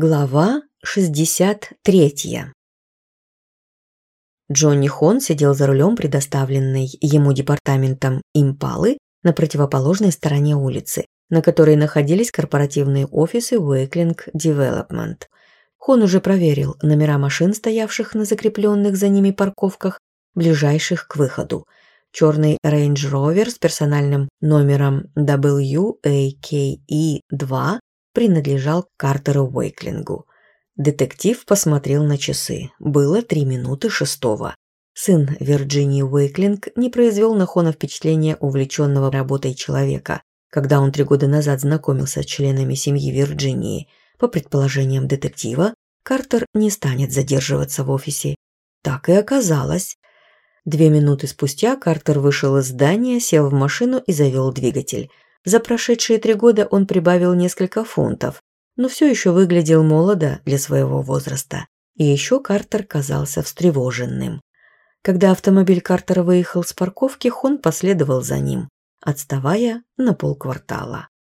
Глава 63 Джонни Хон сидел за рулем, предоставленной ему департаментом «Импалы» на противоположной стороне улицы, на которой находились корпоративные офисы Wakeling Development. Хон уже проверил номера машин, стоявших на закрепленных за ними парковках, ближайших к выходу. Черный Range Rover с персональным номером WAKE2 принадлежал Картеру Уэйклингу. Детектив посмотрел на часы. Было три минуты шестого. Сын Вирджинии Уэйклинг не произвел на Хона впечатления увлеченного работой человека, когда он три года назад знакомился с членами семьи Вирджинии. По предположениям детектива, Картер не станет задерживаться в офисе. Так и оказалось. Две минуты спустя Картер вышел из здания, сел в машину и завел двигатель – за прошедшие три года он прибавил несколько фунтов, но все еще выглядел молодо для своего возраста. И еще Картер казался встревоженным. Когда автомобиль Картера выехал с парковки, Хон последовал за ним, отставая на полквартала.